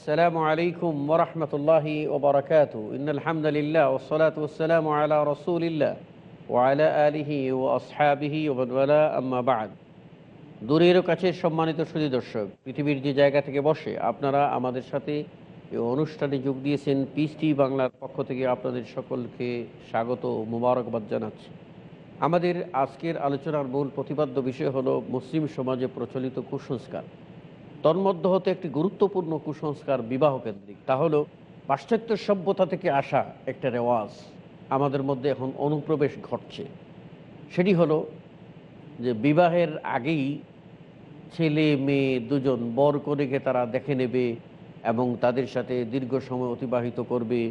السلام عليكم ورحمة الله وبركاته إن الحمد لله والصلاة والسلام على رسول الله وعلى آله وأصحابه ومن والاه أما بعد দূরের কাছে সম্মানিত সুদী দর্শক পৃথিবীর যে জায়গা থেকে বসে আপনারা আমাদের সাথে এই অনুষ্ঠানে যোগ দিয়েছেন পিসটি বাংলার পক্ষ থেকে আপনাদের সকলকে স্বাগত ও মুবারকবাদ জানাচ্ছি আমাদের আজকের আলোচনার মূল প্রতিপাদ্য বিষয় হলো মুসলিম সমাজে প্রচলিত কুসংস্কার তন্মধ্য হতে একটি গুরুত্বপূর্ণ কুসংস্কার বিবাহ কেন্দ্রিক তা হলো পাশ্চাত্য সভ্যতা থেকে আসা একটা রেওয়াজ আমাদের মধ্যে এখন অনুপ্রবেশ ঘটছে। সেটি হলো যে বিবাহের আগেই ছেলে, মেয়ে দুজন বর কনেকে তারা দেখে নেবে এবং তাদের সাথে দীর্ঘ সময় অতিবাহিত করবে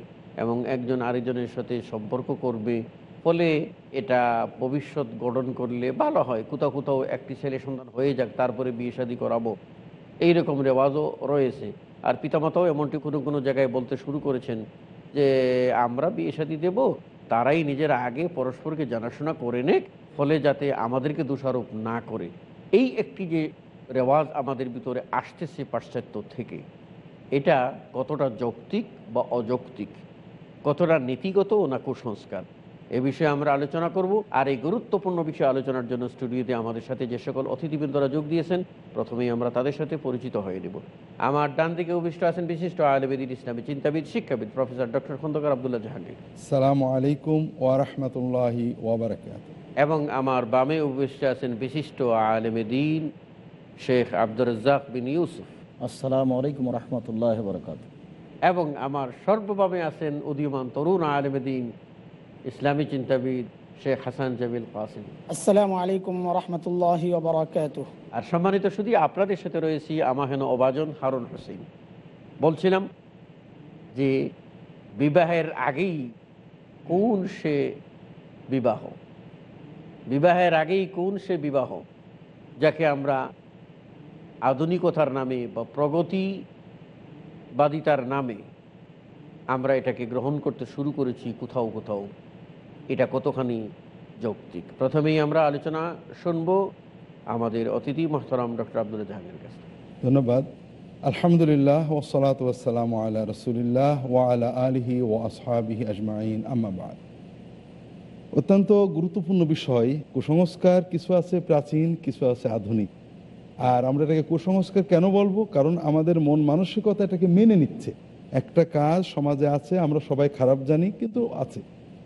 এবং একজন আরেকজনের সাথে সম্পর্ক করবে। ফলে এটা ভবিষ্যৎ গঠন করলে ভালো হয়। কোথাও কোথাও একটি ছেলে সন্তান হয়ে যাক, তারপরে বিয়ে শাদী করাবো। এই রকম রেওয়াজও রয়েছে। আর পিতামাতাও এমনটি কোনো কোনো জায়গায় বলতে শুরু করেছেন যে, আমরা বিয়ে শাদী দেব, তারাই নিজের আগে পরস্পরকে জানাশোনা করে নেক, ফলে যাতে আমাদেরকে দোষারোপ না করে। এই একটি যে রেওয়াজ আমাদের ভিতরে আসতেছে পাশ্চাত্য থেকে, এটা কতটা যৌক্তিক বা অযৌক্তিক? কতটা নীতিগত না কুসংস্কার? এ বিষয়ে আমরা আলোচনা করব। আর এই গুরুত্বপূর্ণ বিষয়ে আলোচনার জন্য স্টুডিওতে আমাদের সাথে যে সকল অতিথিবৃন্দরা যোগ দিয়েছেন প্রথমেই আমরা তাদের সাথে পরিচিত হয়ে নেব। আমার ডান দিকে অভিষ্ট আছেন বিশিষ্ট আলবেদিন ইসলামী চিন্তাবিদ শিক্ষাবিদ প্রফেসর ডক্টর খন্দকার আবদুল্লাহ জাহাঙ্গীর। সালামু আলাইকুম ওয়ারহমতুল্লাহি ওবরাকাত এবং আমার বামে উপবিষ্ট আছেন বিশিষ্ট আলেমেদিন শেখ আব্দুর রাজ্জাক বিন ইউসুফ। আসসালামু আলাইকুম রহমতুল্লাহ বরকাত এবং আমার সর্বভাবে আছেন উদীয়মান তরুণ আলেমেদিন ইসলামী চিন্তাবিদ শেখ হাসান জামিল কাসিম। আসসালামু আলাইকুম রহমতুল্লাহ আর সম্মানিত শুধু আপনাদের সাথে রয়েছি আমাহেন ওবাজন হারুন হোসেন। বলছিলাম যে বিবাহের আগেই কোন সে বিবাহ? বিবাহের আগেই কোন সে বিবাহ? যাকে আমরা আধুনিকতার নামে বা প্রগতিবাদিতার নামে আমরা এটাকে গ্রহণ করতে শুরু করেছি কোথাও কোথাও। এটা কতখানি যৌক্তিক? প্রথমেই আমরা আলোচনা শুনব আমাদের অতিথি মোহতরাম ডক্টর আব্দুল জাহাঙ্গীর কাছে ধন্যবাদ। আলহামদুলিল্লাহ ওসলাত ওসালাম আল্লাহ রসুলিল্লাহ ওয়া আলা আলিহি ও আসহাবিহি আজমাইন আম্মাবাদ অত্যন্ত গুরুত্বপূর্ণ বিষয়, কুসংস্কার কিছু আছে প্রাচীন, কিছু আছে আধুনিক। আর আমরা এটাকে কুসংস্কার কেন বলব? কারণ আমাদের মন মানসিকতা এটাকে মেনে নিচ্ছে। একটা কাজ সমাজে আছে, আমরা সবাই খারাপ জানি, কিন্তু আছে।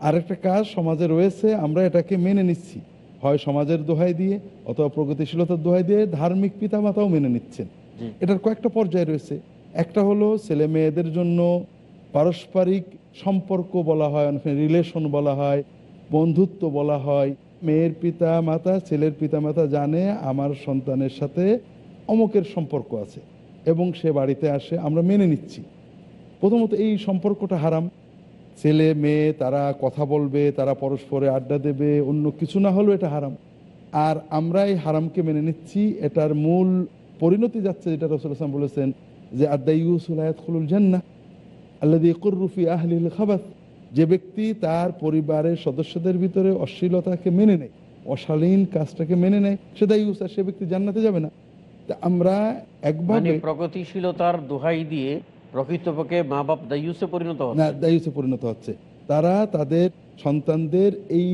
আর একটা কাজ সমাজে রয়েছে আমরা এটাকে মেনে নিচ্ছি। হয় সমাজের দোহাই দিয়ে অথবা প্রগতিশীলতার দোহাই দিয়ে ধার্মিক পিতামাতাও মেনে নিচ্ছেন। এটার কয়েকটা পর্যায় রয়েছে। একটা হলো ছেলে মেয়েদের জন্য পারস্পরিক সম্পর্ক বলা হয় অনেক রিলেশন বলা হয় বন্ধুত্ব বলা হয়। মেয়ের পিতা মাতা ছেলের পিতা মাতা জানে আমার সন্তানের সাথে অমুকের সম্পর্ক আছে এবং সে বাড়িতে আসে আমরা মেনে নিচ্ছি। প্রথমত এই সম্পর্কটা হারাম। ছেলে, মেয়ে, তারা কথা বলবে, তারা পরস্পরে আড্ডা দেবে, অন্য কিছু না হলেও এটা হারাম। আর আমরা এই হারামকে মেনে নিচ্ছি, এটার মূল পরিণতি যাচ্ছে যেটা রসুল আসলাম বলেছেন যে আড্ডা ইউসুলায়াত খুলুল জান্না আল্লাদি কুররুফি আহলিল খাবাত যে ব্যক্তি তার পরিবারের সদস্যদের ভিতরে অশ্লীলতাকে মেনে নেয়, অশালীন কাজটাকে মেনে নেয়, সে দায়ুসা সে ব্যক্তি জান্নাতে যাবে না। আমরা মানে একভাবে প্রগতিশীলতার দোহাই দিয়ে প্রকৃতপক্ষে মা বাপ দায়ুসে পরিণত না দায়ুসে পরিণত হচ্ছে। তারা তাদের সন্তানদের এই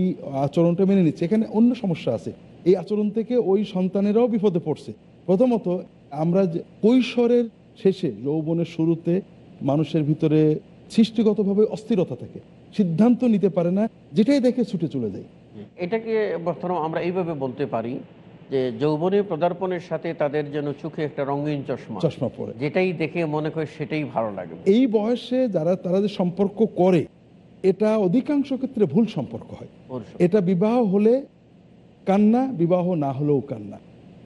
আচরণটা মেনে নিচ্ছে। এখানে অন্য সমস্যা আছে। এই আচরণ থেকে ওই সন্তানেরাও বিপদে পড়ছে। প্রথমত আমরা কৈশোরের শেষে যৌবনের শুরুতে মানুষের ভিতরে সৃষ্টিগতভাবে অস্থিরতা থাকে। সিদ্ধান্ত নিতে পারে না যেটাই দেখে ছুটে চলে যায়। এটাকে বর্তমান আমরা এইভাবে বলতে পারি যে যৌবনী পদার্পণের সাথে তাদের যেন চোখে একটা রঙিন চশমা। চশমা পরে যেটাই দেখে মনে করে সেটাই ভালো লাগবে এই বয়সে যারা তারা যে সম্পর্ক করে এটা অধিকাংশ ক্ষেত্রে ভুল সম্পর্ক হয়। এটা বিবাহ হলে কান্না বিবাহ না হলেও কান্না।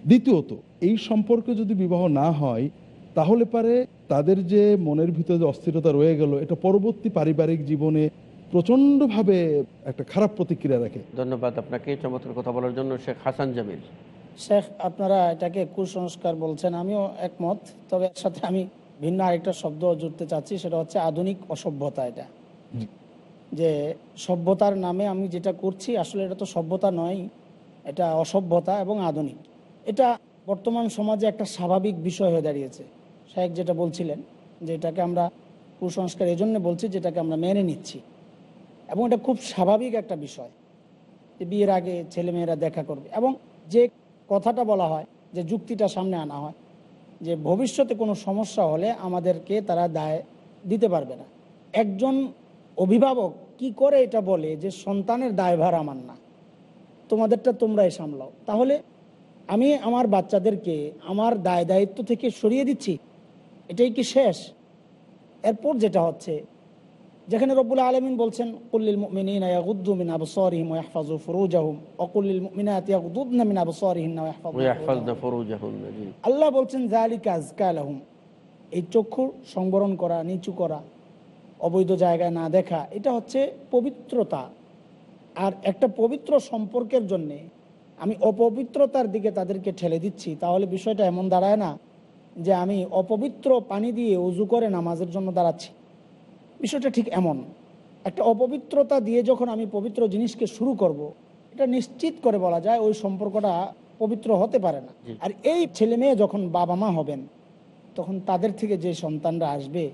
দ্বিতীয়ত এই সম্পর্কে যদি বিবাহ না হয় তাহলে পারে তাদের যে মনের ভিতরে যে অস্থিরতা রয়ে গেল এটা পরবর্তী পারিবারিক জীবনে প্রচণ্ডভাবে একটা খারাপ প্রতিক্রিয়া রাখে ধন্যবাদ আপনাকে চমৎকার কথা বলার জন্য শেখ হাসান জামিল। শেখ আপনারা এটাকে কুসংস্কার বলছেন আমিও একমত তবে এর সাথে আমি ভিন্ন আরেকটা শব্দ জুড়তে চাচ্ছি সেটা হচ্ছে আধুনিক অসভ্যতা এটা। যে সভ্যতার নামে আমি যেটা করছি আসলে এটা তো সভ্যতা নয় এটা অসভ্যতা এবং আধুনিক। এটা বর্তমান সমাজে একটা স্বাভাবিক বিষয় হয়ে দাঁড়িয়েছে। শেখ যেটা বলছিলেন যে এটাকে আমরা কুসংস্কার এই জন্য বলছি যেটাকে আমরা মেনে নিচ্ছি। এবং এটা খুব স্বাভাবিক একটা বিষয় যে বিয়ের আগে ছেলেমেয়েরা দেখা করবে এবং যে কথাটা বলা হয়, যে যুক্তিটা সামনে আনা হয়, যে ভবিষ্যতে কোনো সমস্যা হলে আমাদেরকে তারা দায় দিতে পারবে না। একজন অভিভাবক কি করে এটা বলে যে সন্তানের দায়ভার আমার না? তোমাদেরটা তোমরাই সামলাও। তাহলে আমি আমার বাচ্চাদেরকে আমার দায় দায়িত্ব থেকে সরিয়ে দিচ্ছি? এটাই কি শেষ? এরপর যেটা হচ্ছে যেখানে রব্বুল আলমিন বলছেন কুল্লিল মিন আবসারিহিম ইয়াহফাজু ফুরুজাহুম মিন। আল্লাহ বলছেন জালিকা আজকা লাহুম। এই চক্ষুর সংবরণ করা নিচু করা অবৈধ জায়গায় না দেখা এটা হচ্ছে পবিত্রতা। আর একটা পবিত্র সম্পর্কের জন্যে আমি অপবিত্রতার দিকে তাদেরকে ঠেলে দিচ্ছি তাহলে বিষয়টা এমন দাঁড়ায় না যে আমি অপবিত্র পানি দিয়ে উজু করে নামাজের জন্য দাঁড়াচ্ছি। বিষয়টা ঠিক এমন। একটা অপবিত্রতা দিয়ে যখন আমি পবিত্র জিনিসকে শুরু করব। এটা নিশ্চিত করে বলা যায় ওই সম্পর্কটা পবিত্র হতে পারে না। আর এই ছেলে মেয়ে যখন বাবা মা হবেন তখন তাদের থেকে যে সন্তানরা আসবে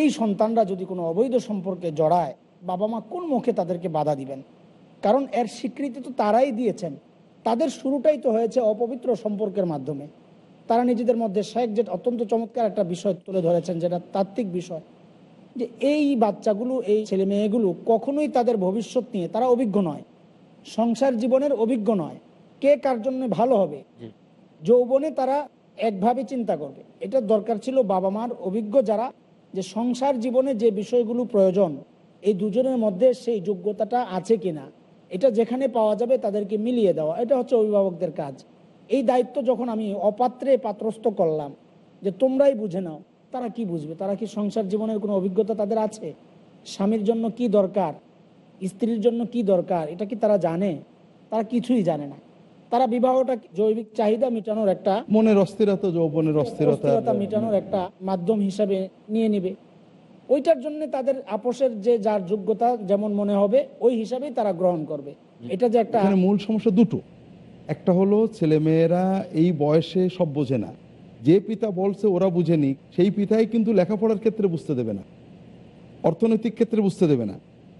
এই সন্তানরা যদি কোনো অবৈধ সম্পর্কে জড়ায় বাবা মা কোন মুখে তাদেরকে বাধা দিবেন? কারণ এর স্বীকৃতি তো তারাই দিয়েছেন। তাদের শুরুটাই তো হয়েছে অপবিত্র সম্পর্কের মাধ্যমে। তারা নিজেদের মধ্যে শেখ যেটা অত্যন্ত চমৎকার একটা বিষয় তুলে ধরেছেন যেটা তাত্ত্বিক বিষয়। যে এই বাচ্চাগুলো এই ছেলে মেয়েগুলো কখনোই তাদের ভবিষ্যৎ নিয়ে তারা অভিজ্ঞ নয়। সংসার জীবনের অভিজ্ঞ নয়। কে কার জন্য ভালো হবে? যৌবনে তারা একভাবে চিন্তা করবে। এটা দরকার ছিল বাবা মার অভিজ্ঞ যারা যে সংসার জীবনে যে বিষয়গুলো প্রয়োজন এই দুজনের মধ্যে সেই যোগ্যতাটা আছে কিনা। এটা যেখানে পাওয়া যাবে তাদেরকে মিলিয়ে দেওয়া। এটা হচ্ছে অভিভাবকদের কাজ। এই দায়িত্ব যখন আমি অপাত্রে পাত্রস্থ করলাম যে তোমরাই বুঝে নাও তারা কি বুঝবে? তারা কি সংসার জীবনের কোনো অভিজ্ঞতা তাদের আছে? স্বামীর জন্য কি দরকার? স্ত্রীর জন্য কি দরকার? এটা কি তারা জানে? তারা কিছুই জানে না। তারা বিবাহটা জৈবিক চাহিদা মেটানোর একটা মনের অস্থিরতা যৌবনের অস্থিরতা মেটানোর একটা মাধ্যম হিসাবে নিয়ে নিবে। ওইটার জন্য তাদের আপোষের যে যার যোগ্যতা যেমন মনে হবে ওই হিসাবেই তারা গ্রহণ করবে। এটা যে একটা মূল সমস্যা দুটো। একটা হলো ছেলেমেয়েরা এই বয়সে সব বোঝে না। যে পিতা বলছে ওরা বুঝেনি সেই পিতাই কিন্তু লেখাপড়ার ক্ষেত্রে বুঝতে দেবে না। অর্থনৈতিক ক্ষেত্রে বুঝতে দেবে না।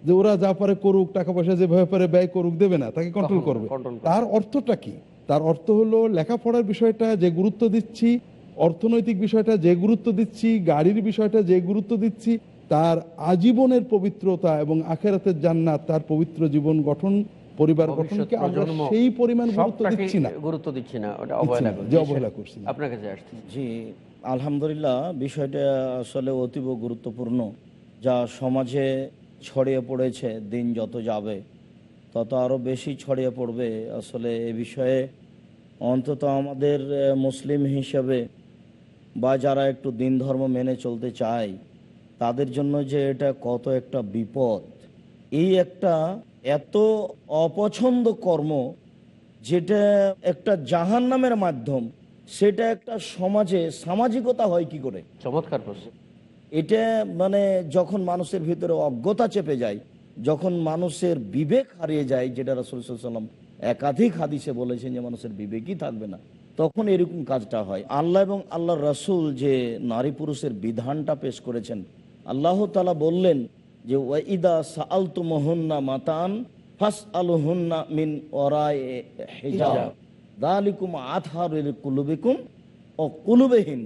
যে ওরা যা পারে করুক টাকা পয়সা যেভাবে পারে ব্যয় করুক দেবে না তাকে কন্ট্রোল করবে। তার অর্থটা কি? তার অর্থ হলো লেখাপড়ার বিষয়টা যে গুরুত্ব দিচ্ছি অর্থনৈতিক বিষয়টা যে গুরুত্ব দিচ্ছি গাড়ির বিষয়টা যে গুরুত্ব দিচ্ছি তার আজীবনের পবিত্রতা এবং আখেরাতের জান্নাত তার পবিত্র জীবন গঠন পরিবার গঠনকে আমরা সেই পরিমাণ গুরুত্ব দিচ্ছি না। গুরুত্ব দিচ্ছি না ওটা অবহেলা করছি। অবহেলা করছি। আপনার কাছে আসছি। জি আলহামদুলিল্লাহ বিষয়টা আসলে অতীব গুরুত্বপূর্ণ। যা সমাজে ছড়িয়ে পড়েছে দিন যত যাবে তত আরও বেশি ছড়িয়ে পড়বে। আসলে এ বিষয়ে অন্তত আমাদের মুসলিম হিসেবে বা যারা একটু দিন ধর্ম মেনে চলতে চায় তাদের জন্য যে এটা কত একটা বিপদ এই একটা এত অপছন্দ কর্ম যেটা একটা জাহান নামের মাধ্যম সেটা একটা সমাজে সামাজিকতা হয় কি করে? চমৎকার প্রশ্ন। এটা মানে যখন মানুষের ভিতরে অজ্ঞতা চেপে যায় যখন মানুষের বিবেক হারিয়ে যায় যেটা রসুল সাল্লাম একাধিক হাদিসে বলেছেন যে মানুষের বিবেকই থাকবে না তখন এরকম কাজটা হয়। আল্লাহ এবং আল্লাহ রসুল যে নারী পুরুষের বিধানটা পেশ করেছেন আল্লাহ তালা বললেন যে ওয়াইদা সাআলতু মোহন্না মাতান ফাস আলুহন্না মিন ওরায় হেজাব। দালিকুম আতহারুল কুলুবিকুম ও কুলুবেহীন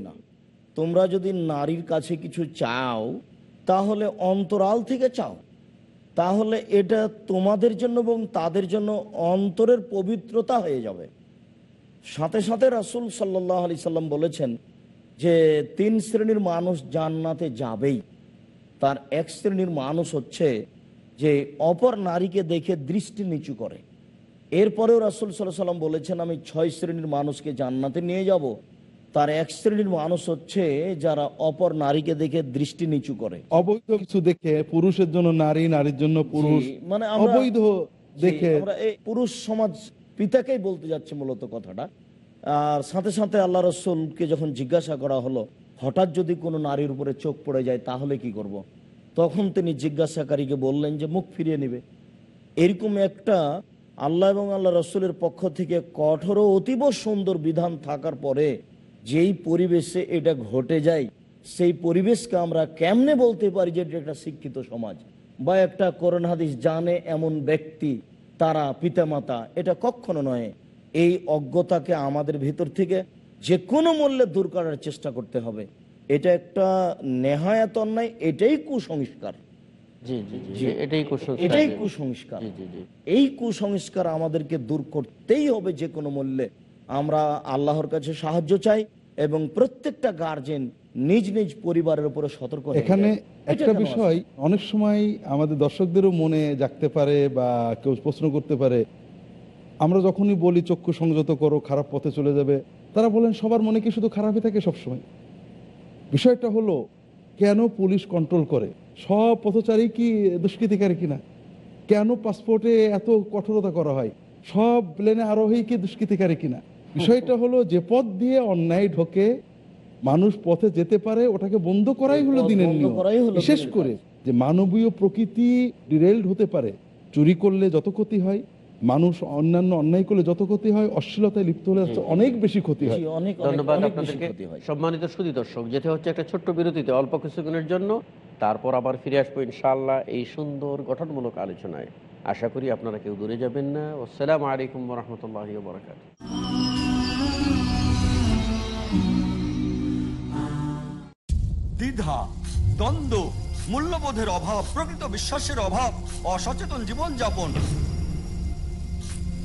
তোমরা যদি নারীর কাছে কিছু চাও তাহলে অন্তরাল থেকে চাও। তাহলে এটা তোমাদের জন্য এবং তাদের জন্য অন্তরের পবিত্রতা হয়ে যাবে। সাথে সাথে রাসুল সাল্লাহ আলি সাল্লাম বলেছেন যে তিন শ্রেণির মানুষ জান্নাতে যাবেই। তার এক শ্রেণির মানুষ হচ্ছে যে অপর নারীকে দেখে দৃষ্টি নিচু করে। এরপরেও রাসুল সাল্লাহ সাল্লাম বলেছেন আমি ছয় শ্রেণির মানুষকে জান্নাতে নিয়ে যাব। তার এক শ্রেণির মানুষ হচ্ছে যারা অপর নারীকে দেখে দৃষ্টি নিচু করে। অবৈধ কিছু দেখে পুরুষের জন্য নারী নারীর জন্য পুরুষ। মানে অবৈধ দেখে। আমরা এই পুরুষ সমাজ পিতাকেই বলতে যাচ্ছে মূলত কথাটা। আর সাথে সাথে আল্লাহ রসুলকে যখন জিজ্ঞাসা করা হলো হঠাৎ যদি কোনো নারীর উপরে চোখ পড়ে যায়, তাহলে কি করব। তখন তিনি জিজ্ঞাসাকারীকে বললেন যে, মুখ ফিরিয়ে নেবে। এরকম একটা আল্লাহ এবং আল্লাহ রসুলের পক্ষ থেকে কঠোর অতীব সুন্দর বিধান থাকার পরে যেই পরিবেশে এটা ঘটে যায়, সেই পরিবেশকে আমরা কেমনে বলতে পারি যে, এটা একটা শিক্ষিত সমাজ? বা একটা করোনা হাদিস জানে এমন ব্যক্তি, তারা পিতামাতা, এটা কখনো নয়। এই অজ্ঞতাকে আমাদের ভিতর থেকে যে কোনো মূল্যে দূর করার চেষ্টা করতে হবে। এটা একটা নেহায়াত অন্যায় এটাই কুসংস্কার। জি জি জি এটাই কুসংস্কার। এই কুসংস্কার আমাদেরকে দূর করতেই হবে যে কোনো মূল্যে। আমরা আল্লাহর কাছে সাহায্য চাই এবং প্রত্যেকটা গার্জেন নিজ নিজ পরিবারের উপরে সতর্ক এখানে একটা বিষয় অনেক সময় আমাদের দর্শকদেরও মনে জাগতে পারে বা কেউ প্রশ্ন করতে পারে আমরা যখনই বলি চক্ষু সংযত করো খারাপ পথে চলে যাবে তারা বলেন সবার মনে কি শুধু খারাপই থাকে সবসময়? বিষয়টা হলো কেন পুলিশ কন্ট্রোল করে? সব পথচারী কি দুষ্কৃতিকারী কিনা? কেন পাসপোর্টে এত কঠোরতা করা হয়? সব প্লেনে আরোহী কি দুষ্কৃতিকারী কিনা? বিষয়টা হলো যে পথ দিয়ে অন্যায় ঢোকে মানুষ পথে যেতে পারে ওটাকে বন্ধ করাই হলো দিনের নিয়ম। বিশেষ করে যে মানবীয় প্রকৃতি ডিরেল্ড হতে পারে। চুরি করলে যত ক্ষতি হয় মানুষ অন্যান্য অন্যায় করলে যত ক্ষতি হয় অশ্লীলতায় লিপ্ত হলে অনেক বেশি ক্ষতি হয়। অনেক ধন্যবাদ আপনাদেরকে। হয়। সম্মানিত সুদী দর্শক যেতে হচ্ছে একটা ছোট্ট বিরতিতে অল্প কিছুক্ষণের জন্য। তারপর আবার ফিরে আসব ইনশাআল্লাহ এই সুন্দর গঠনমূলক আলোচনায়। আশা করি আপনারা কেউ দূরে যাবেন না। আসসালামু আলাইকুম রহমতুল্লাহ বরকাত দ্বিধা দ্বন্দ্ব মূল্যবোধের অভাব প্রকৃত বিশ্বাসের অভাব অসচেতন জীবনযাপন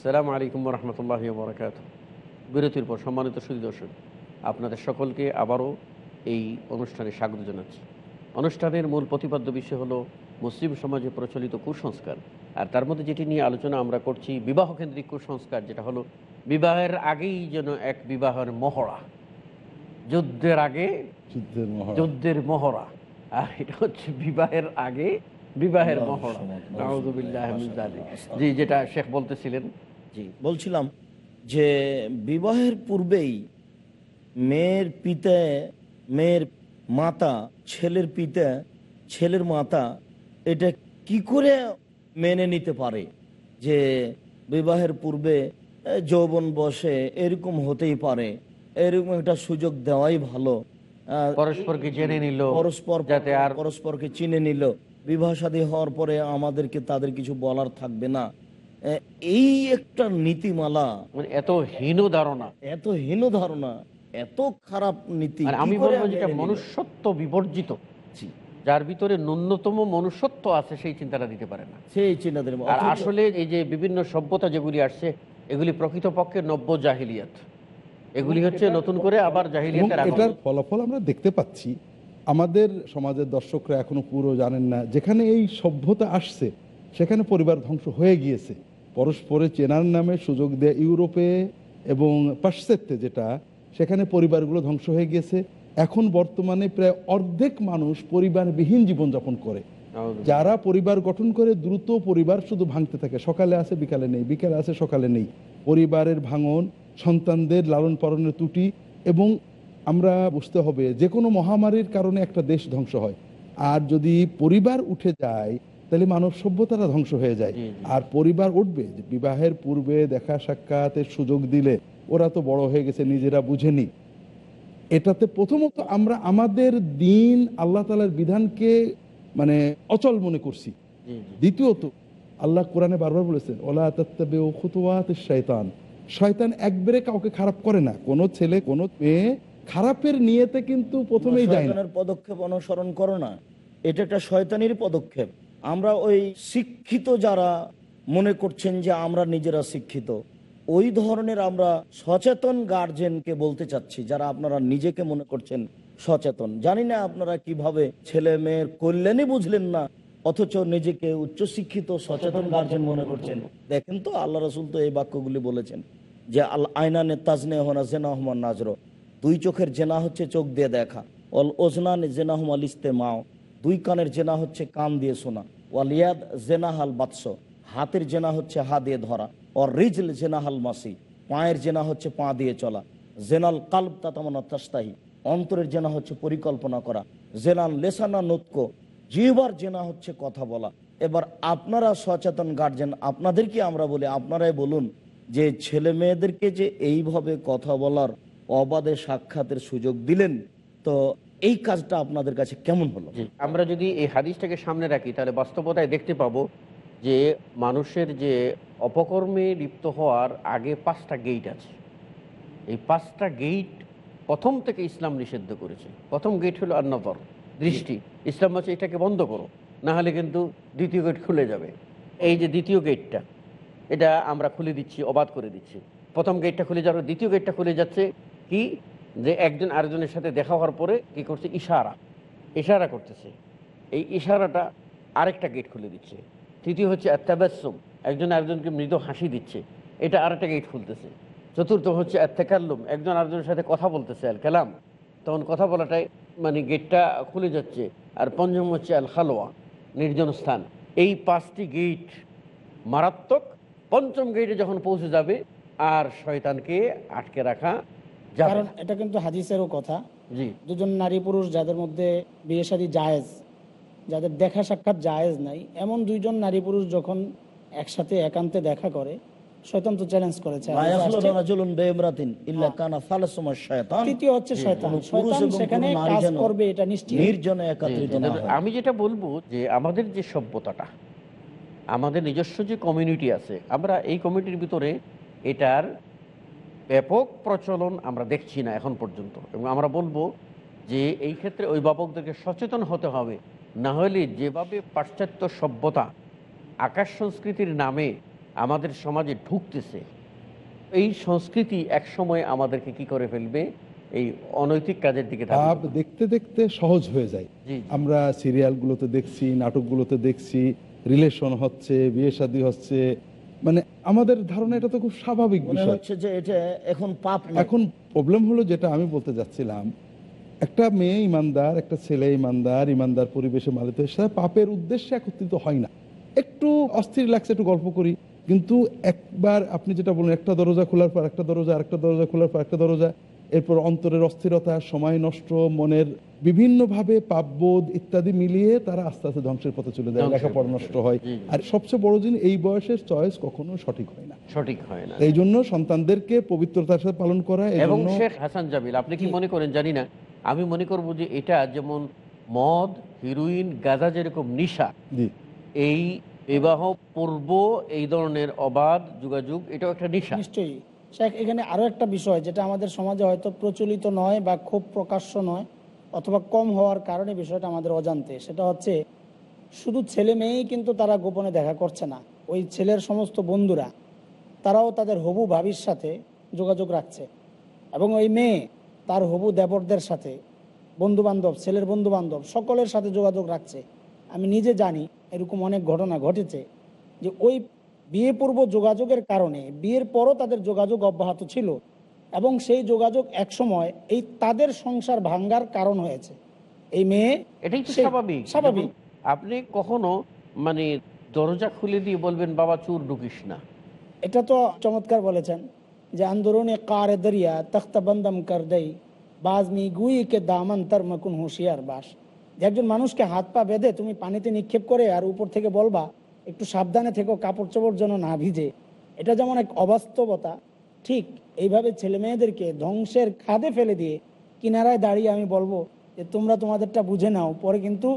আসসালামু আলাইকুম রহমতুল্লাহ বরকাত বিরতির পর সম্মানিত সুদী দর্শক আপনাদের সকলকে আবারও এই অনুষ্ঠানে স্বাগত জানাচ্ছি। অনুষ্ঠানের মূল প্রতিপাদ্য বিষয় হলো মুসলিম সমাজে প্রচলিত কুসংস্কার। আর তার মধ্যে যেটি নিয়ে আলোচনা আমরা করছি বিবাহ কেন্দ্রিক কুসংস্কার যেটা হলো বিবাহের আগেই যেন এক বিবাহের মহড়া। যুদ্ধের আগে যুদ্ধের মহড়া। আর এটা হচ্ছে বিবাহের আগে বিবাহের মহড়া। জি যেটা শেখ বলতেছিলেন জি বলছিলাম যে বিবাহের পূর্বেই মেয়ের পিতা মেয়ের মাতা ছেলের পিতা ছেলের মাতা এটা কি করে মেনে নিতে পারে? যে বিবাহের পূর্বে যৌবন বসে এরকম হতেই পারে এরকম একটা সুযোগ দেওয়াই ভালো। পরস্পরকে জেনে নিল পরস্পর যাতে আর পরস্পরকে চিনে নিল। বিবাহ শাদী হওয়ার পরে আমাদেরকে তাদের কিছু বলার থাকবে না। এই একটা নীতিমালা মানে এত হীন ধারণা। এত হীন ধারণা এত খারাপ নীতি আমি বলব যেটা মনুষ্যত্ব বিবর্জিত যার ভিতরে ন্যূনতম মনুষ্যত্ব আছে সেই চিন্তাটা দিতে পারে না। সেই চিন্তাদের আর আসলে এই যে বিভিন্ন সভ্যতা যেগুলি আসছে এগুলি প্রকৃতপক্ষে নব্য জাহিলিয়াত। এগুলি হচ্ছে নতুন করে আবার জাহিলিয়াতের এটার ফলাফল আমরা দেখতে পাচ্ছি। আমাদের সমাজের দর্শকরা এখনও পুরো জানেন না যেখানে এই সভ্যতা আসছে সেখানে পরিবার ধ্বংস হয়ে গিয়েছে। পরস্পরে চেনার নামে সুযোগ দেয় ইউরোপে এবং পাশ্চাত্যে যেটা সেখানে পরিবারগুলো ধ্বংস হয়ে গেছে। এখন বর্তমানে প্রায় অর্ধেক মানুষ পরিবারবিহীন জীবনযাপন করে। যারা পরিবার গঠন করে দ্রুত পরিবার শুধু ভাঙতে থাকে। সকালে আসে বিকালে নেই। বিকালে আসে সকালে নেই। পরিবারের ভাঙন সন্তানদের লালন পালনের ত্রুটি এবং আমরা বুঝতে হবে যে কোনো মহামারীর কারণে একটা দেশ ধ্বংস হয়। আর যদি পরিবার উঠে যায় তাহলে মানব সভ্যতাটা ধ্বংস হয়ে যায়। আর পরিবার উঠবে বিবাহের পূর্বে দেখা সাক্ষাতের সুযোগ দিলে ওরা তো বড় হয়ে গেছে নিজেরা বুঝেনি এটাতে প্রথমত আমরা আমাদের দিন আল্লাহ তালার বিধানকে মানে অচল মনে করছি। দ্বিতীয়ত আল্লাহ কোরআনে বারবার বলেছেন ওলা তত্ত্বে খুতুয়াত শয়তান। শয়তান একবারে কাউকে খারাপ করে না। কোনো ছেলে কোনো মেয়ে খারাপের নিয়েতে কিন্তু প্রথমেই যায় না। পদক্ষেপ অনুসরণ করো না। এটা একটা শয়তানির পদক্ষেপ। আমরা ওই শিক্ষিত যারা মনে করছেন যে আমরা নিজেরা শিক্ষিত, ওই ধরনের আমরা সচেতন গার্জেনকে বলতে চাচ্ছি, যারা আপনারা নিজেকে মনে করছেন সচেতন। জানি না আপনারা কীভাবে ছেলে মেয়ের কল্যাণই বুঝলেন না, অথচ নিজেকে উচ্চশিক্ষিত, সচেতন গার্জেন মনে করছেন। দেখেন তো, আল্লাহ রসুল তো এই বাক্যগুলি বলেছেন যে, আল আইনানে তাজনে হনা জেনা হমান নাজর। দুই চোখের জেনা হচ্ছে চোখ দিয়ে দেখা। অল ওজনান জেনা হুমাল ইস্তে মাও দুই কানের জেনা হচ্ছে কান দিয়ে শোনা। ওয়ালিয়াদ জেনা হাল বাৎস হাতের জেনা হচ্ছে হা দিয়ে ধরা। ও রিজল জেনা হাল মাসি, পায়ের জেনা হচ্ছে পা দিয়ে চলা। জেনাল কাল্ব তাতামনা তাস্তাহি অন্তরের জেনা হচ্ছে পরিকল্পনা করা। জেনাল লেসানা নতকো, জিহবার জেনা হচ্ছে কথা বলা। এবার আপনারা সচেতন গার্জেন, আপনাদেরকে আমরা বলি, আপনারাই বলুন যে ছেলে মেয়েদেরকে যে এইভাবে কথা বলার অবাধে সাক্ষাতের সুযোগ দিলেন, তো এই কাজটা আপনাদের কাছে কেমন হলো? আমরা যদি এই হাদিসটাকে সামনে রাখি, তাহলে বাস্তবতায় দেখতে পাবো যে মানুষের যে অপকর্মে লিপ্ত হওয়ার আগে পাঁচটা গেট আছে। এই পাঁচটা গেট প্রথম থেকে ইসলাম নিষিদ্ধ করেছে। প্রথম গেট হলো আন্নবর দৃষ্টি। ইসলাম বলছে, এটাকে বন্ধ করো, না হলে কিন্তু দ্বিতীয় গেট খুলে যাবে। এই যে দ্বিতীয় গেটটা এটা আমরা খুলে দিচ্ছি, অবাধ করে দিচ্ছি। প্রথম গেটটা খুলে যাওয়ার দ্বিতীয় গেটটা খুলে যাচ্ছে কি? যে একজন আরেকজনের সাথে দেখা হওয়ার পরে কি করছে? ইশারা। ইশারা করতেছে। এই ইশারাটা আরেকটা গেট খুলে দিচ্ছে। তৃতীয় হচ্ছে আত্মাবাসম একজন আরেকজনকে মৃদু হাসি দিচ্ছে। এটা আরেকটা গেট খুলতেছে। চতুর্থ হচ্ছে আত্মাকাল্লুম একজন আরেকজনের সাথে কথা বলতেছে, আল কালাম। তখন কথা বলাটাই মানে গেটটা খুলে যাচ্ছে। আর পঞ্চম হচ্ছে আল খালোয়া নির্জন স্থান। এই পাঁচটি গেট মারাত্মক। পঞ্চম গেটে যখন পৌঁছে যাবে, আর শয়তানকে আটকে রাখা কারণ এটা কিন্তু হাদিসেরও কথা। জি। দুজন নারী পুরুষ যাদের মধ্যে বিয়ে শাদী জায়েজ যাদের দেখা সাক্ষাৎ জায়েজ নাই এমন দুইজন নারী পুরুষ যখন একসাথে একান্তে দেখা করে শয়তান তো চ্যালেঞ্জ করেছে। শায়তান। তৃতীয় হচ্ছে শয়তান। শয়তান সেখানে কাজ করবে এটা নিশ্চিত। নির্জনে একত্রিত। হয়। আমি যেটা বলব যে আমাদের যে সভ্যতাটা আমাদের নিজস্ব যে কমিউনিটি আছে আমরা এই কমিউনিটির ভিতরে এটার ব্যাপক প্রচলন আমরা দেখছি না এখন পর্যন্ত। এবং আমরা বলব যে এই ক্ষেত্রে অভিভাবকদেরকে সচেতন হতে হবে। না হলে যেভাবে পাশ্চাত্য সভ্যতা আকাশ সংস্কৃতির নামে আমাদের সমাজে ঢুকতেছে এই সংস্কৃতি একসময় আমাদেরকে কি করে ফেলবে? এই অনৈতিক কাজের দিকে ভাব দেখতে দেখতে সহজ হয়ে যায়। আমরা সিরিয়ালগুলোতে দেখছি নাটকগুলোতে দেখছি রিলেশন হচ্ছে বিয়ে শাদী হচ্ছে মানে আমাদের ধারণা এটা তো খুব স্বাভাবিক বিষয়। হচ্ছে যে এটা এখন পাপ এখন প্রবলেম হলো যেটা আমি বলতে যাচ্ছিলাম একটা মেয়ে ইমানদার একটা ছেলে ইমানদার ইমানদার পরিবেশে মালিত সাথে পাপের উদ্দেশ্যে একত্রিত হয় না। একটু অস্থির লাগছে একটু গল্প করি। কিন্তু একবার আপনি যেটা বলেন একটা দরজা খোলার পর একটা দরজা আরেকটা দরজা খোলার পর একটা দরজা এরপর অন্তরের অস্থিরতা সময় নষ্ট মনের বিভিন্নভাবে পাপবোধ ইত্যাদি মিলিয়ে তারা আস্তে আস্তে ধ্বংসের পথে চলে যায় লেখাপড়া নষ্ট হয়। আর সবচেয়ে বড় জিনিস এই বয়সের চয়েস কখনো সঠিক হয় না। সঠিক হয় না। এই জন্য সন্তানদেরকে পবিত্রতার সাথে পালন করা এবং শেখ হাসান জামিল আপনি কি মনে করেন জানি না আমি মনে করব যে এটা যেমন মদ হিরোইন গাঁজা যেরকম নিশা এই বিবাহ পূর্ব এই ধরনের অবাধ যোগাযোগ এটাও একটা নিশা। নিশ্চয়ই। শেখ এখানে আরও একটা বিষয় যেটা আমাদের সমাজে হয়তো প্রচলিত নয় বা খুব প্রকাশ্য নয় অথবা কম হওয়ার কারণে বিষয়টা আমাদের অজান্তে। সেটা হচ্ছে শুধু ছেলে মেয়েই কিন্তু তারা গোপনে দেখা করছে না। ওই ছেলের সমস্ত বন্ধুরা, তারাও তাদের হবু ভাবির সাথে যোগাযোগ রাখছে। এবং ওই মেয়ে তার হবু দেবরদের সাথে বন্ধু বান্ধব ছেলের বন্ধু বান্ধব সকলের সাথে যোগাযোগ রাখছে। আমি নিজে জানি এরকম অনেক ঘটনা ঘটেছে যে ওই বিয়ে পূর্ব যোগাযোগের কারণে বিয়ের পরও তাদের যোগাযোগ অব্যাহত ছিল এবং সেই যোগাযোগ একসময় এই তাদের সংসার ভাঙ্গার কারণ হয়েছে। এই মেয়ে এটাই তো স্বাভাবিক। স্বাভাবিক। আপনি কখনো মানে দরজা খুলে দিয়ে বলবেন বাবা চুর ঢুকিস না। এটা তো চমৎকার বলেছেন যে আন্দোলনে কার দরিয়া তখ্ত বন্দম কর দেই বাজমি গুই কে দামন তর মকুন হুঁশিয়ার বাস। একজন মানুষকে হাত পা বেঁধে তুমি পানিতে নিক্ষেপ করে আর উপর থেকে বলবা একটু সাবধানে থেকো কাপড় চোপড় যেন না ভিজে। এটা যেমন এক অবাস্তবতা ঠিক এইভাবে ছেলে মেয়েদেরকে ধ্বংসের খাদে ফেলে দিয়ে কিনারায় দাঁড়িয়ে আমি বলব যে তোমরা তোমাদেরটা বুঝে নাও। পরে কিন্তু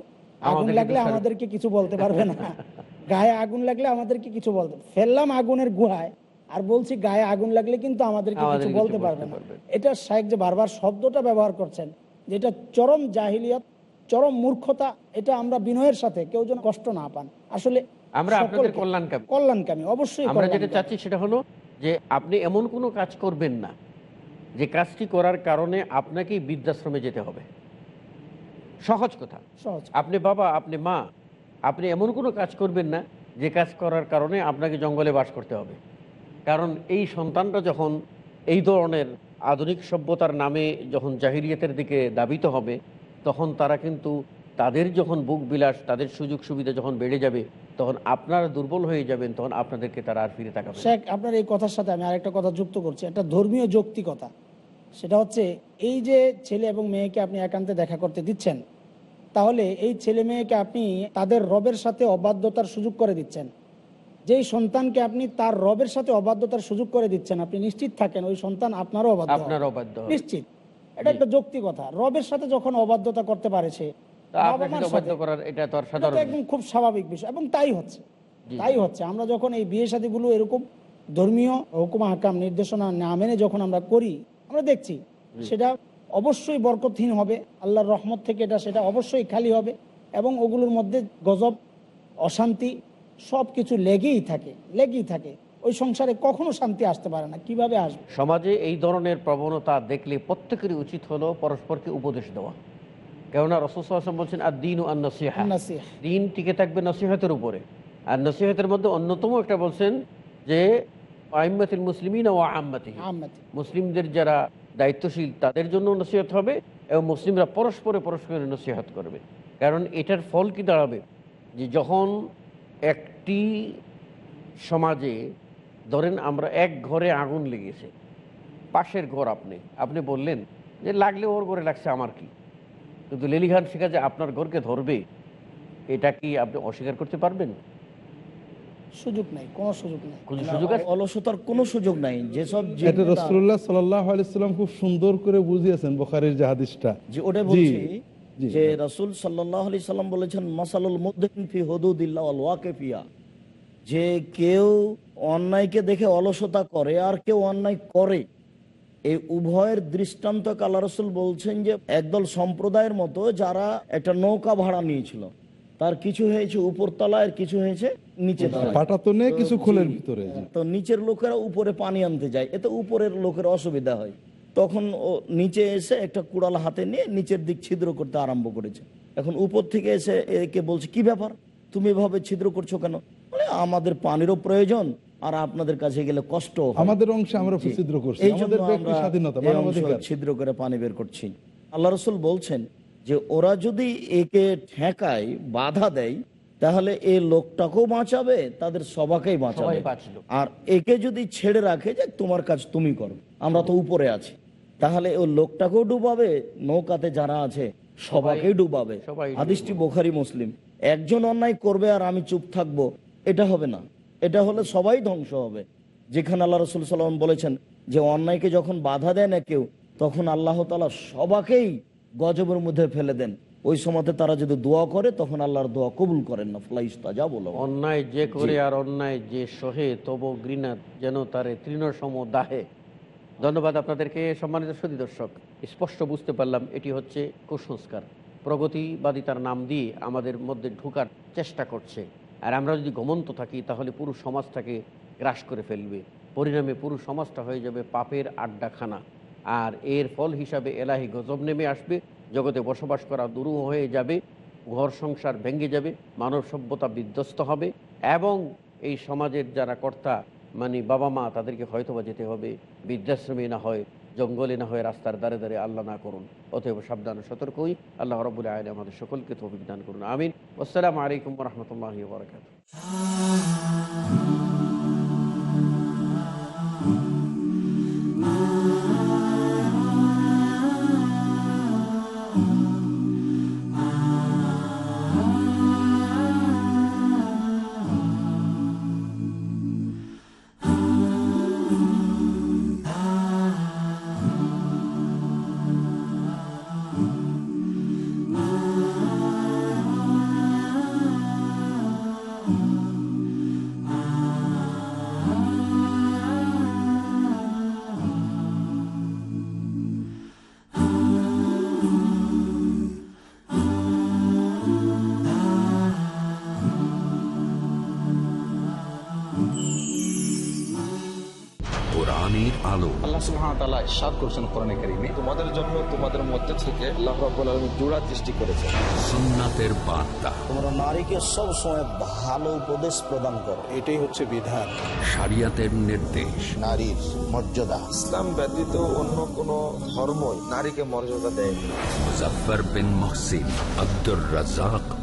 আগুন লাগলে আমাদেরকে কিছু বলতে পারবে না। গায়ে আগুন লাগলে আমাদেরকে কিছু বলতে ফেললাম আগুনের গুহায় আর বলছি গায়ে আগুন লাগলে কিন্তু আমাদেরকে কিছু বলতে পারবে না। এটা শাহেক যে বারবার শব্দটা ব্যবহার করছেন যেটা চরম জাহিলিয়ত চরম মূর্খতা এটা আমরা বিনয়ের সাথে কেউ যেন কষ্ট না পান। আসলে আমরা আপনাদের কল্যাণকামী। কল্যাণকামী অবশ্যই আমরা যেটা চাচ্ছি সেটা হলো যে আপনি এমন কোনো কাজ করবেন না যে কাজটি করার কারণে আপনাকেই বৃদ্ধাশ্রমে যেতে হবে। সহজ কথা। আপনি বাবা আপনি মা আপনি এমন কোনো কাজ করবেন না যে কাজ করার কারণে আপনাকে জঙ্গলে বাস করতে হবে। কারণ এই সন্তানটা যখন এই ধরনের আধুনিক সভ্যতার নামে যখন জাহিরিয়াতের দিকে দাবিত হবে তখন তারা কিন্তু তাদের যখন বুক বিলাস তাদের সুযোগ সুবিধা যখন বেড়ে যাবে তখন আপনারা দুর্বল হয়ে যাবেন তখন আপনাদেরকে তারা আর ফিরে তাকাবে শেখ আপনার এই কথার সাথে আমি আরেকটা কথা যুক্ত করছি। একটা ধর্মীয় যৌক্তিকতা সেটা হচ্ছে এই যে ছেলে এবং মেয়েকে আপনি একান্তে দেখা করতে দিচ্ছেন তাহলে এই ছেলে মেয়েকে আপনি তাদের রবের সাথে অবাধ্যতার সুযোগ করে দিচ্ছেন। যেই সন্তানকে আপনি তার রবের সাথে অবাধ্যতার সুযোগ করে দিচ্ছেন আপনি নিশ্চিত থাকেন ওই সন্তান আপনারও অবাধ্য অবাধ্য নিশ্চিত। এটা একটা যৌক্তিকতা। রবের সাথে যখন অবাধ্যতা করতে পারে সে একদম খুব স্বাভাবিক বিষয় এবং তাই হচ্ছে। তাই হচ্ছে। আমরা যখন এই বিয়ে শাদীগুলো এরকম ধর্মীয় হুকুমা হাকাম নির্দেশনা না মেনে যখন আমরা করি আমরা দেখছি সেটা অবশ্যই বরকতহীন হবে আল্লাহর রহমত থেকে এটা সেটা অবশ্যই খালি হবে এবং ওগুলোর মধ্যে গজব অশান্তি সব কিছু লেগেই থাকে লেগেই থাকে। ওই সংসারে কখনো শান্তি আসতে পারে না কীভাবে আসবে? সমাজে এই ধরনের প্রবণতা দেখলে প্রত্যেকেরই উচিত হলো পরস্পরকে উপদেশ দেওয়া। কেননা রসুসাম বলছেন আর দিন ও নসিহা নাসিহা। দিন টিকে থাকবে নসিহতের উপরে। আর নসিহতের মধ্যে অন্যতম একটা বলছেন যে আইম্মাতিল মুসলিমিন ও আহমেদ মুসলিমদের যারা দায়িত্বশীল তাদের জন্য নসিহত হবে এবং মুসলিমরা পরস্পরে পরস্পরের নসিহত করবে। কারণ এটার ফল কি দাঁড়াবে? যে যখন একটি সমাজে ধরেন আমরা এক ঘরে আগুন লেগেছে পাশের ঘর আপনি আপনি বললেন যে লাগলে ওর ঘরে লাগছে আমার কি? কিন্তু লেলিঘান শেখা যে আপনার ঘরকে ধরবে এটা কি আপনি অস্বীকার করতে পারবেন? সুযোগ নেই কোনো সুযোগ নেই। সুযোগ অলসতার কোনো সুযোগ নাই যেসব এটা রসুল্লাহ সাল্লাহ আলাইসাল্লাম খুব সুন্দর করে বুঝিয়েছেন বোখারির যে হাদিসটা। যে ওটা বলছি। যে রাসূল সাল্লাল্লাহু আলাইহি সাল্লাম বলেছেন মাসালুল মুদ্দিন ফি হুদুদিল্লাহ ওয়াল ওয়াকিফিয়া। যে কেউ অন্যায়কে দেখে অলসতা করে আর কেউ অন্যায় করে এই উভয়ের দৃষ্টান্ত আল্লাহ রসুল বলছেন যে একদল সম্প্রদায়ের মতো যারা একটা নৌকা ভাড়া নিয়েছিল তার কিছু হয়েছে উপরতলা আর কিছু হয়েছে নিচে তলায়। পাটাতনে কিছু খোলের ভিতরে তো নিচের লোকেরা উপরে পানি আনতে যায় এতে উপরের লোকের অসুবিধা হয়। তখন ও নিচে এসে একটা কুড়াল হাতে নিয়ে নিচের দিক ছিদ্র করতে আরম্ভ করেছে। এখন উপর থেকে এসে একে বলছে কি ব্যাপার? তুমি এভাবে ছিদ্র করছ কেন? আমাদের পানিরও প্রয়োজন আর আপনাদের কাছে গেলে কষ্ট আমাদের অংশে আমরা ছিদ্র করছি। এই জন্য আমরা ছিদ্র করে পানি বের করছি। আল্লাহ রসুল বলছেন যে ওরা যদি একে ঠেকায় বাধা দেয় তাহলে এই লোকটাকেও বাঁচাবে তাদের সবাকেই বাঁচাবে। আর একে যদি ছেড়ে রাখে যে তোমার কাজ তুমি করো আমরা তো উপরে আছি। তাহলে ও লোকটাকেও ডুবাবে নৌকাতে যারা আছে সবাকে ডুবাবে। হাদিসটি বোখারি মুসলিম। একজন অন্যায় করবে আর আমি চুপ থাকব এটা হবে না। এটা হলে সবাই ধ্বংস হবে। যেখানে আল্লাহ রসুল সাল্লাম বলেছেন যে অন্যায়কে যখন বাধা দেয় না কেউ তখন আল্লাহ তালা সবাকেই গজবের মধ্যে ফেলে দেন। ওই সময়তে তারা যদি দোয়া করে তখন আল্লাহর দোয়া কবুল করেন না। ফ্লাইস্তা যা বলো অন্যায় যে করে আর অন্যায় যে সহে তব ঘৃণা যেন তারে তৃণসম দাহে। ধন্যবাদ আপনাদেরকে সম্মানিত সুদী দর্শক। স্পষ্ট বুঝতে পারলাম এটি হচ্ছে কুসংস্কার। প্রগতিবাদিতার নাম দিয়ে আমাদের মধ্যে ঢোকার চেষ্টা করছে। আর আমরা যদি গমন্ত থাকি, তাহলে পুরো সমাজটাকে গ্রাস করে ফেলবে। পরিণামে পুরো সমাজটা হয়ে যাবে পাপের আড্ডাখানা। আর এর ফল হিসাবে এলাহি গজব নেমে আসবে, জগতে বসবাস করা দুরূহ হয়ে যাবে, ঘর সংসার ভেঙে যাবে, মানব সভ্যতা বিধ্বস্ত হবে এবং এই সমাজের যারা কর্তা মানে বাবা মা তাদেরকে হয়তোবা যেতে হবে, বৃদ্ধাশ্রমে না হয় জঙ্গলে না হয়ে রাস্তার দ্বারে দ্বারে আল্লাহ না করুন। অতএব সাবধান সতর্কই আল্লাহ রবুল আয়ন আমাদের সকলকে তো অভিজ্ঞান করুন। আমিন। আসসালামু আলাইকুম রহমতুল্লাহ বরকাত ওয়া তাআলা ইরশাদ করেছেন কোরআনে কারীমে। তোমাদের জন্য তোমাদের মধ্যে থেকে আল্লাহ রাব্বুল আলামিন জোড়া সৃষ্টি করেছেন। সুন্নাতের বার্তা। তোমরা নারীকে সব সময় ভালো উপদেশ প্রদান করো। এটাই হচ্ছে বিধান। শরিয়াতের নির্দেশ। নারীর মর্যাদা। ইসলাম ব্যতীত অন্য কোন ধর্মই নারীকে মর্যাদা দেয়নি। Muzaffar bin Mohsin Abdur Razzak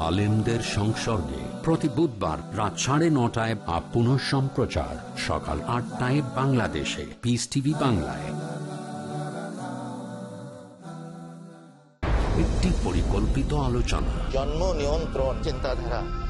আলেমদের সংসর্গে প্রতি বুধবার রাত সাড়ে নটায় বা পুনঃ সম্প্রচার সকাল আটটায় বাংলাদেশে। পিস টিভি বাংলায়। একটি পরিকল্পিত আলোচনা। জন্ম নিয়ন্ত্রণ চিন্তাধারা।